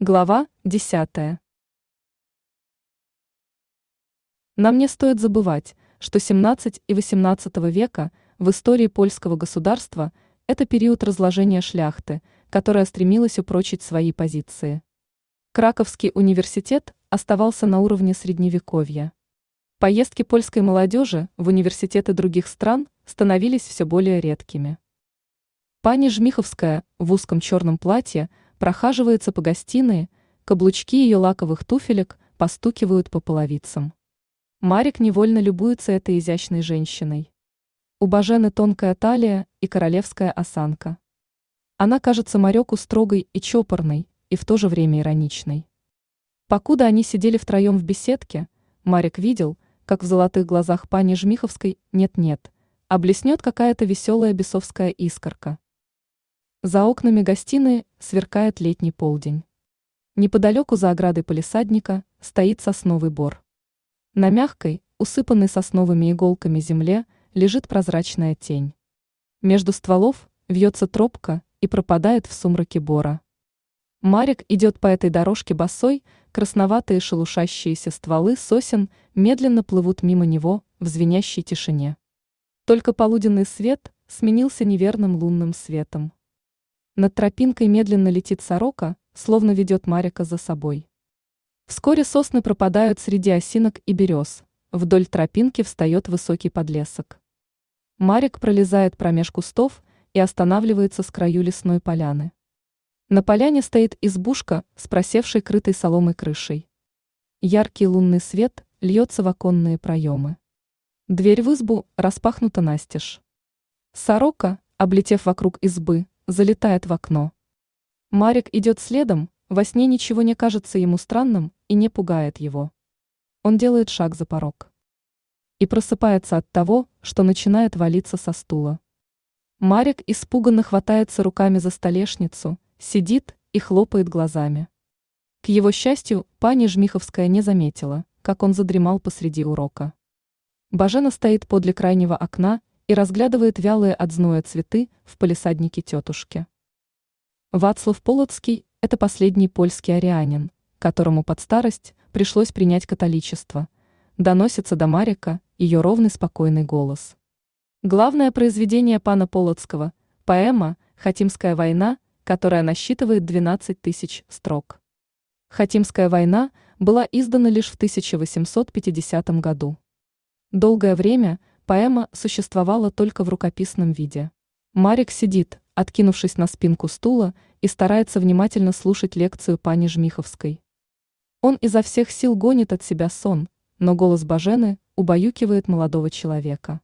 Глава 10. Нам не стоит забывать, что 17 и 18 века в истории польского государства это период разложения шляхты, которая стремилась упрочить свои позиции. Краковский университет оставался на уровне средневековья. Поездки польской молодежи в университеты других стран становились все более редкими. Пани Жмиховская в узком черном платье – прохаживается по гостиной, каблучки ее лаковых туфелек постукивают по половицам. Марик невольно любуется этой изящной женщиной. У Бажены тонкая талия и королевская осанка. Она кажется Мареку строгой и чопорной, и в то же время ироничной. Покуда они сидели втроем в беседке, Марик видел, как в золотых глазах пани Жмиховской нет-нет, а блеснет какая-то веселая бесовская искорка. За окнами гостиной сверкает летний полдень. Неподалеку за оградой полисадника стоит сосновый бор. На мягкой, усыпанной сосновыми иголками земле лежит прозрачная тень. Между стволов вьется тропка и пропадает в сумраке бора. Марик идет по этой дорожке босой, красноватые шелушащиеся стволы сосен медленно плывут мимо него в звенящей тишине. Только полуденный свет сменился неверным лунным светом. Над тропинкой медленно летит сорока, словно ведет Марика за собой. Вскоре сосны пропадают среди осинок и берез. Вдоль тропинки встает высокий подлесок. Марик пролезает промеж кустов и останавливается с краю лесной поляны. На поляне стоит избушка с просевшей крытой соломой крышей. Яркий лунный свет льется в оконные проемы. Дверь в избу распахнута настежь. Сорока, облетев вокруг избы, залетает в окно. Марик идет следом, во сне ничего не кажется ему странным и не пугает его. Он делает шаг за порог. И просыпается от того, что начинает валиться со стула. Марик испуганно хватается руками за столешницу, сидит и хлопает глазами. К его счастью, пани Жмиховская не заметила, как он задремал посреди урока. Бажена стоит подле крайнего окна и разглядывает вялые от зноя цветы в палисаднике тетушки. Вацлав Полоцкий – это последний польский арианин, которому под старость пришлось принять католичество. Доносится до Марика ее ровный спокойный голос. Главное произведение пана Полоцкого – поэма «Хатимская война», которая насчитывает 12 тысяч строк. Хатимская война была издана лишь в 1850 году. Долгое время Поэма существовала только в рукописном виде. Марик сидит, откинувшись на спинку стула, и старается внимательно слушать лекцию пани Жмиховской. Он изо всех сил гонит от себя сон, но голос Бажены убаюкивает молодого человека.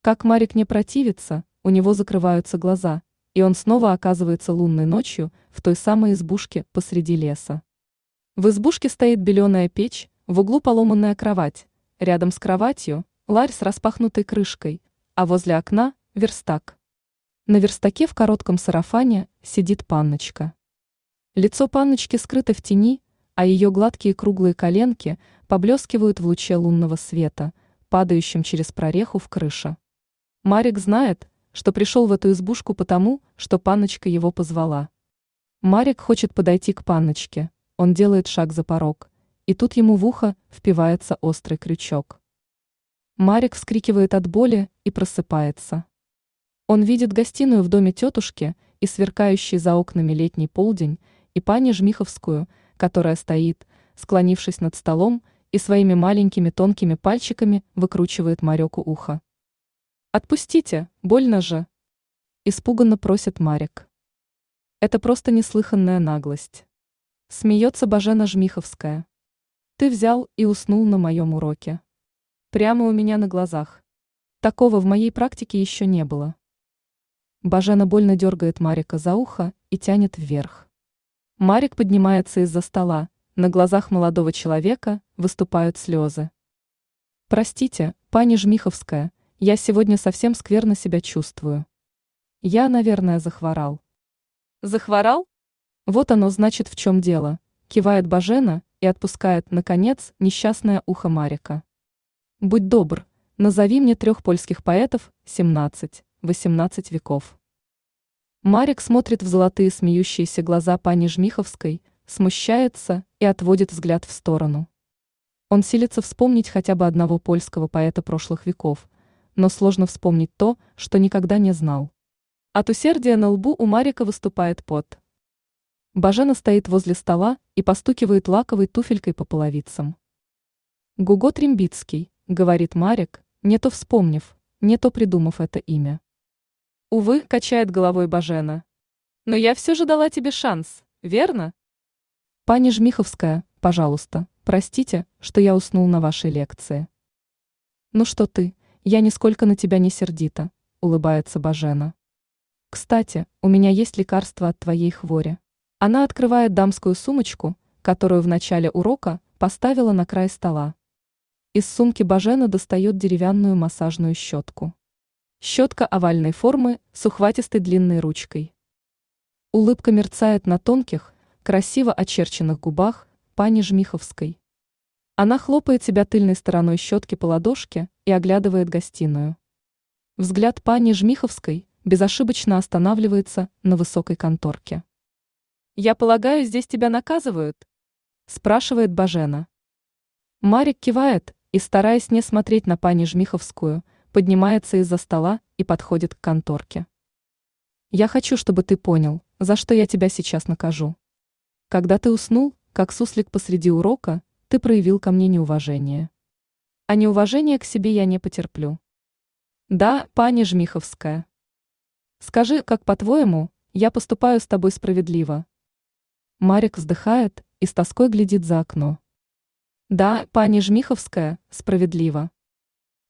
Как Марик не противится, у него закрываются глаза, и он снова оказывается лунной ночью в той самой избушке посреди леса. В избушке стоит беленая печь, в углу поломанная кровать, рядом с кроватью ларь с распахнутой крышкой, а возле окна – верстак. На верстаке в коротком сарафане сидит панночка. Лицо панночки скрыто в тени, а ее гладкие круглые коленки поблескивают в луче лунного света, падающем через прореху в крыше. Марик знает, что пришел в эту избушку потому, что панночка его позвала. Марик хочет подойти к панночке, он делает шаг за порог, и тут ему в ухо впивается острый крючок. Марик вскрикивает от боли и просыпается. Он видит гостиную в доме тетушки и сверкающий за окнами летний полдень, и пани Жмиховскую, которая стоит, склонившись над столом, и своими маленькими тонкими пальчиками выкручивает Мареку ухо. «Отпустите, больно же!» Испуганно просит Марик. Это просто неслыханная наглость. Смеется Бажена Жмиховская. Ты взял и уснул на моем уроке. Прямо у меня на глазах. Такого в моей практике еще не было. Бажена больно дергает Марика за ухо и тянет вверх. Марик поднимается из-за стола, на глазах молодого человека выступают слезы. «Простите, пани Жмиховская, я сегодня совсем скверно себя чувствую. Я, наверное, захворал». «Захворал?» «Вот оно значит в чем дело», кивает Бажена и отпускает, наконец, несчастное ухо Марика. Будь добр, назови мне трех польских поэтов 17-18 веков. Марик смотрит в золотые смеющиеся глаза пани Жмиховской, смущается и отводит взгляд в сторону. Он силится вспомнить хотя бы одного польского поэта прошлых веков, но сложно вспомнить то, что никогда не знал. От усердия на лбу у Марика выступает пот. Бажена стоит возле стола и постукивает лаковой туфелькой по половицам. Гуго Трембицкий, говорит Марик, не то вспомнив, не то придумав это имя. Увы, качает головой Бажена. Но я все же дала тебе шанс, верно? Пани Жмиховская, пожалуйста, простите, что я уснул на вашей лекции. Ну что ты, я нисколько на тебя не сердита, улыбается Бажена. Кстати, у меня есть лекарство от твоей хвори. Она открывает дамскую сумочку, которую в начале урока поставила на край стола. Из сумки Бажена достает деревянную массажную щетку. Щетка овальной формы с ухватистой длинной ручкой. Улыбка мерцает на тонких, красиво очерченных губах пани Жмиховской. Она хлопает себя тыльной стороной щетки по ладошке и оглядывает гостиную. Взгляд пани Жмиховской безошибочно останавливается на высокой конторке. «Я полагаю, здесь тебя наказывают?» – спрашивает Бажена. Марик кивает и, стараясь не смотреть на пани Жмиховскую, поднимается из-за стола и подходит к конторке. «Я хочу, чтобы ты понял, за что я тебя сейчас накажу. Когда ты уснул, как суслик посреди урока, ты проявил ко мне неуважение. А неуважение к себе я не потерплю. Да, пани Жмиховская. Скажи, как по-твоему, я поступаю с тобой справедливо, Марик вздыхает и с тоской глядит за окно. Да, пани Жмиховская, справедливо.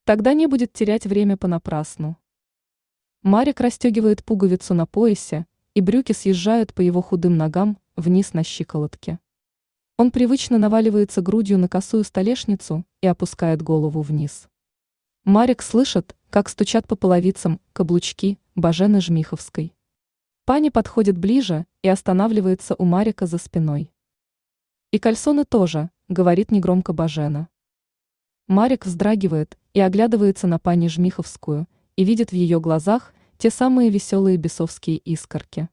Тогда не будет терять время понапрасну. Марик расстегивает пуговицу на поясе, и брюки съезжают по его худым ногам вниз на щиколотке. Он привычно наваливается грудью на косую столешницу и опускает голову вниз. Марик слышит, как стучат по половицам каблучки Бажены Жмиховской. Пани подходит ближе и останавливается у Марика за спиной. «И кальсоны тоже», — говорит негромко Бажена. Марик вздрагивает и оглядывается на пани Жмиховскую и видит в ее глазах те самые веселые бесовские искорки.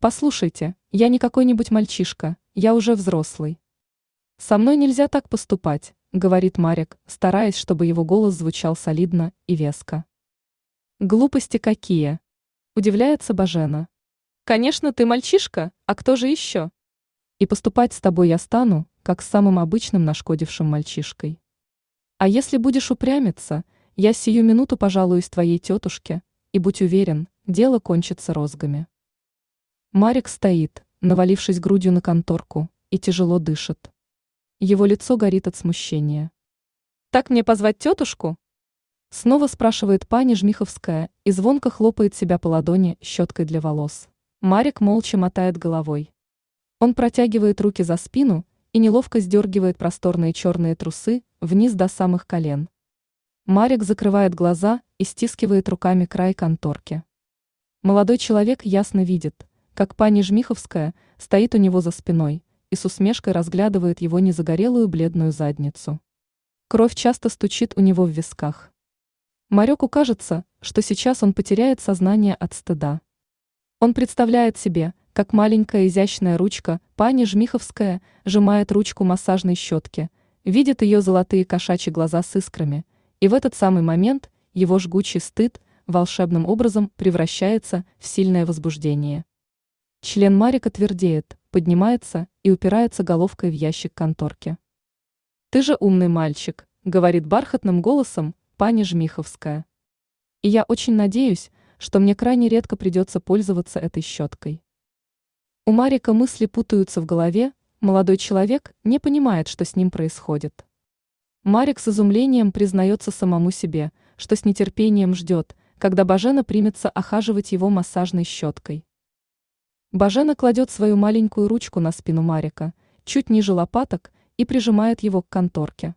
«Послушайте, я не какой-нибудь мальчишка, я уже взрослый. Со мной нельзя так поступать», — говорит Марик, стараясь, чтобы его голос звучал солидно и веско. «Глупости какие!» Удивляется Бажена. Конечно, ты мальчишка, а кто же еще? И поступать с тобой я стану, как с самым обычным нашкодившим мальчишкой. А если будешь упрямиться, я сию минуту пожалуюсь твоей тетушке, и будь уверен, дело кончится розгами. Марик стоит, навалившись грудью на конторку, и тяжело дышит. Его лицо горит от смущения. «Так мне позвать тетушку?» Снова спрашивает пани Жмиховская и звонко хлопает себя по ладони щеткой для волос. Марик молча мотает головой. Он протягивает руки за спину и неловко сдергивает просторные черные трусы вниз до самых колен. Марик закрывает глаза и стискивает руками край конторки. Молодой человек ясно видит, как пани Жмиховская стоит у него за спиной и с усмешкой разглядывает его незагорелую бледную задницу. Кровь часто стучит у него в висках. Марёку кажется, что сейчас он потеряет сознание от стыда. Он представляет себе, как маленькая изящная ручка, пани Жмиховская, сжимает ручку массажной щетки, видит ее золотые кошачьи глаза с искрами, и в этот самый момент его жгучий стыд волшебным образом превращается в сильное возбуждение. Член Марика твердеет, поднимается и упирается головкой в ящик конторки. «Ты же умный мальчик», — говорит бархатным голосом, пани Жмиховская. И я очень надеюсь, что мне крайне редко придется пользоваться этой щеткой. У Марика мысли путаются в голове, молодой человек не понимает, что с ним происходит. Марик с изумлением признается самому себе, что с нетерпением ждет, когда Бажена примется охаживать его массажной щеткой. Бажена кладет свою маленькую ручку на спину Марика, чуть ниже лопаток, и прижимает его к конторке.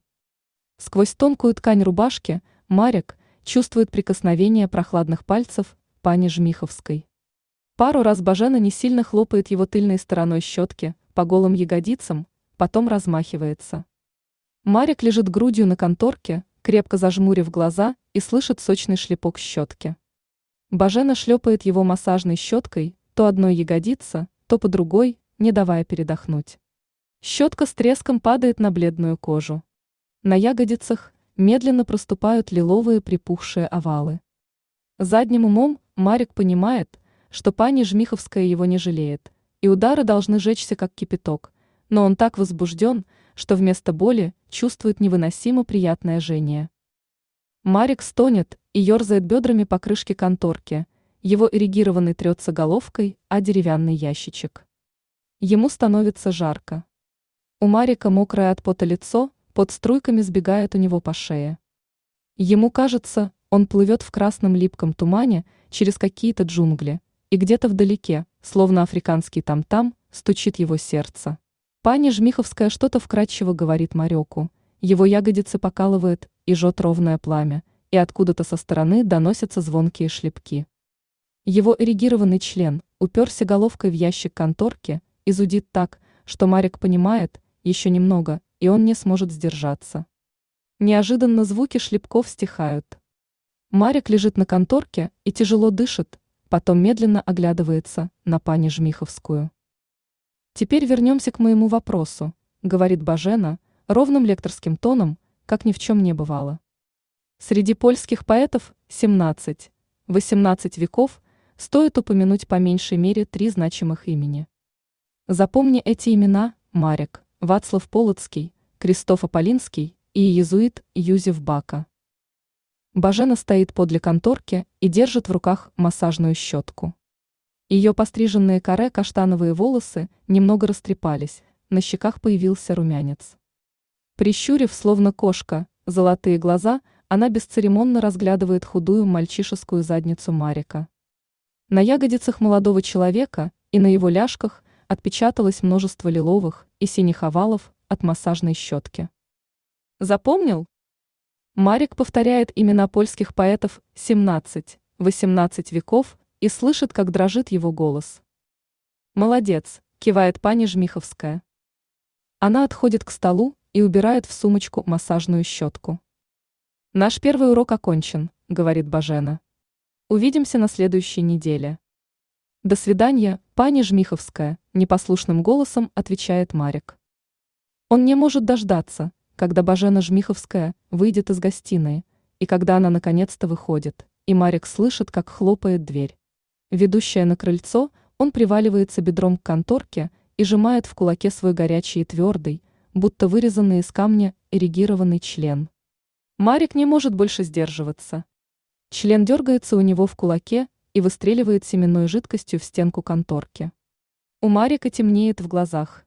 Сквозь тонкую ткань рубашки Марик чувствует прикосновение прохладных пальцев пани Жмиховской. Пару раз Бажена не сильно хлопает его тыльной стороной щетки по голым ягодицам, потом размахивается. Марик лежит грудью на конторке, крепко зажмурив глаза и слышит сочный шлепок щетки. Бажена шлепает его массажной щеткой, то одной ягодица, то по другой, не давая передохнуть. Щетка с треском падает на бледную кожу. На ягодицах медленно проступают лиловые припухшие овалы. Задним умом Марик понимает, что пани Жмиховская его не жалеет, и удары должны жечься как кипяток, но он так возбужден, что вместо боли чувствует невыносимо приятное жжение. Марик стонет и ерзает бедрами по крышке конторки, его эрегированный трется головкой, а деревянный ящичек. Ему становится жарко. У Марика мокрое от пота лицо, под струйками сбегает у него по шее. Ему кажется, он плывет в красном липком тумане через какие-то джунгли, и где-то вдалеке, словно африканский там-там, стучит его сердце. Пани Жмиховская что-то вкрадчиво говорит Марёку, его ягодицы покалывает и жжет ровное пламя, и откуда-то со стороны доносятся звонкие шлепки. Его эрегированный член уперся головкой в ящик конторки и зудит так, что Марик понимает, еще немного, и он не сможет сдержаться. Неожиданно звуки шлепков стихают. Марик лежит на конторке и тяжело дышит, потом медленно оглядывается на пани Жмиховскую. Теперь вернемся к моему вопросу, говорит Бажена, ровным лекторским тоном, как ни в чем не бывало. Среди польских поэтов 17-18 веков стоит упомянуть по меньшей мере три значимых имени. Запомни эти имена – Марек, Вацлав Полоцкий, Кристоф Аполлинский и иезуит Юзеф Бака. Бажена стоит подле конторки и держит в руках массажную щетку. Ее постриженные каре каштановые волосы немного растрепались, на щеках появился румянец. Прищурив, словно кошка, золотые глаза, она бесцеремонно разглядывает худую мальчишескую задницу Марика. На ягодицах молодого человека и на его ляжках отпечаталось множество лиловых и синих овалов от массажной щетки. Запомнил? Марик повторяет имена польских поэтов 17-18 веков и слышит, как дрожит его голос. «Молодец», – кивает пани Жмиховская. Она отходит к столу и убирает в сумочку массажную щетку. «Наш первый урок окончен», – говорит Бажена. «Увидимся на следующей неделе». «До свидания, пани Жмиховская», – непослушным голосом отвечает Марик. Он не может дождаться, когда Бажена Жмиховская выйдет из гостиной, и когда она наконец-то выходит, и Марик слышит, как хлопает дверь. Ведущая на крыльцо, он приваливается бедром к конторке и сжимает в кулаке свой горячий и твердый, будто вырезанный из камня, эрегированный член. Марик не может больше сдерживаться. Член дергается у него в кулаке и выстреливает семенной жидкостью в стенку конторки. У Марика темнеет в глазах.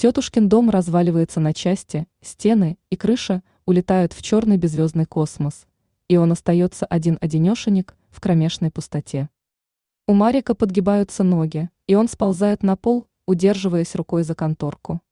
Тетушкин дом разваливается на части, стены и крыша улетают в черный беззвездный космос, и он остается один-одинешенек в кромешной пустоте. У Марика подгибаются ноги, и он сползает на пол, удерживаясь рукой за конторку.